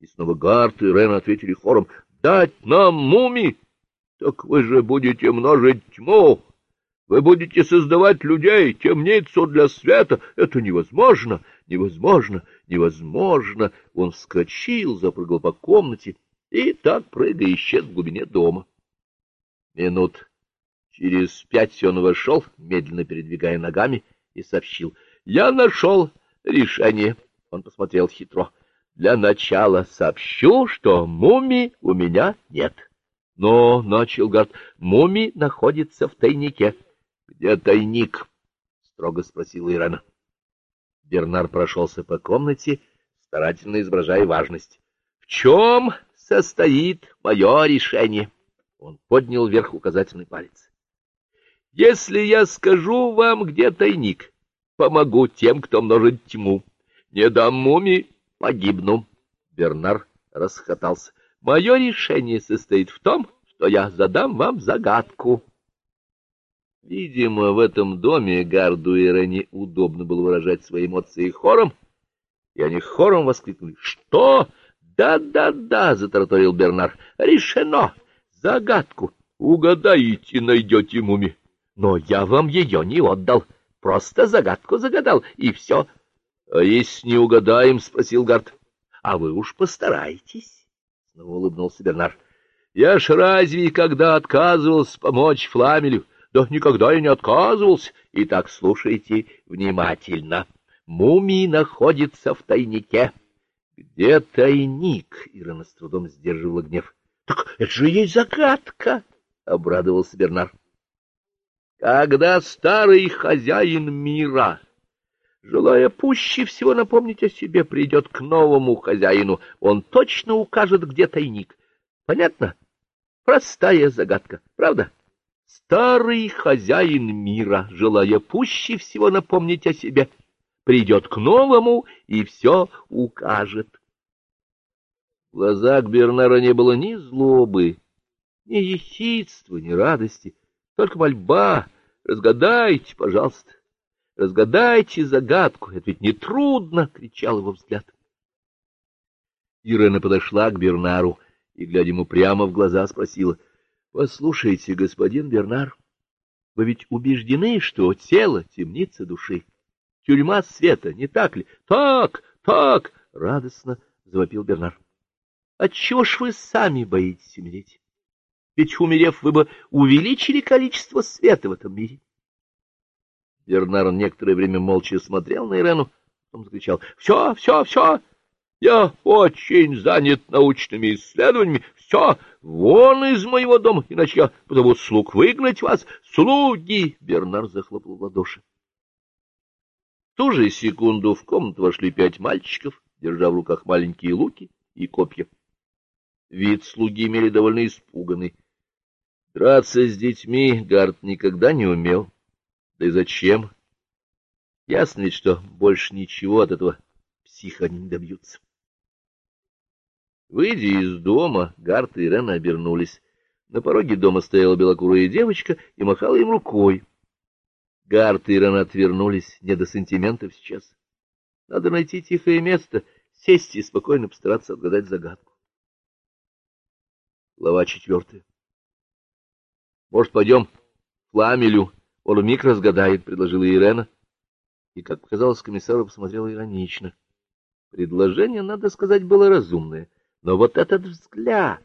И снова Гарт и Рен ответили хором «Дать нам муми! Так вы же будете множить тьму! Вы будете создавать людей, темницу для света! Это невозможно! Невозможно! Невозможно!» Он вскочил, запрыгал по комнате и так, прыгая, исчез в глубине дома. Минут через пять он вошел, медленно передвигая ногами, и сообщил. — Я нашел решение. Он посмотрел хитро. — Для начала сообщу, что муми у меня нет. — Но, — начал Гард, — муми находится в тайнике. — Где тайник? — строго спросила Ирена. Бернар прошелся по комнате, старательно изображая важность. — В чем состоит мое решение? Он поднял вверх указательный палец. — Если я скажу вам, где тайник, помогу тем, кто множит тьму. Не дам муми, погибну. Бернар расхотался. — Мое решение состоит в том, что я задам вам загадку. Видимо, в этом доме Гарду и Рене удобно было выражать свои эмоции хором, и они хором воскликнули. — Что? Да-да-да, — затараторил Бернар. — Решено! Загадку! Угадаете, найдете муми. Но я вам ее не отдал. Просто загадку загадал, и все. — А если не угадаем? — спросил Гард. — А вы уж постарайтесь, — снова улыбнулся Бернар. — Я ж разве когда отказывался помочь Фламелю? Да никогда я не отказывался. Итак, слушайте внимательно. Мумий находится в тайнике. —— Где тайник? — Ирина с трудом сдерживала гнев. — Так это же есть загадка! — обрадовался Бернар. — Когда старый хозяин мира, желая пуще всего напомнить о себе, придет к новому хозяину, он точно укажет, где тайник. Понятно? Простая загадка, правда? Старый хозяин мира, желая пуще всего напомнить о себе, — придет к новому и все укажет. В глазах Бернара не было ни злобы, ни ехидства, ни радости, только мольба. Разгадайте, пожалуйста, разгадайте загадку, это ведь нетрудно, — кричал его взгляд. Ирена подошла к Бернару и, глядя ему прямо в глаза, спросила, — Послушайте, господин Бернар, вы ведь убеждены, что тело — темница души? — тюрьма света, не так ли? Так, так, радостно завопил Бернар. Отчего ж вы сами боитесь умереть? Ведь, умерев, вы бы увеличили количество света в этом мире. Бернар некоторое время молча смотрел на Ирену, потом закричал. — Все, все, все! Я очень занят научными исследованиями. Все, вон из моего дома, иначе я позову слуг выгнать вас. Слуги! Бернар захлопал в ладоши ту же секунду в комнату вошли пять мальчиков, держа в руках маленькие луки и копья. Вид слуги имели довольно испуганный. Драться с детьми Гард никогда не умел. Да и зачем? Ясно ведь, что больше ничего от этого психа не добьются. Выйдя из дома, Гарт и Рена обернулись. На пороге дома стояла белокурая девочка и махала им рукой. Гарт и Иран отвернулись, не до сантиментов сейчас. Надо найти тихое место, сесть и спокойно постараться отгадать загадку. Глава четвертая. Может, пойдем к Фламелю? Он вмиг разгадает, — предложила Ирена. И, как показалось, комиссару посмотрела иронично. Предложение, надо сказать, было разумное. Но вот этот взгляд...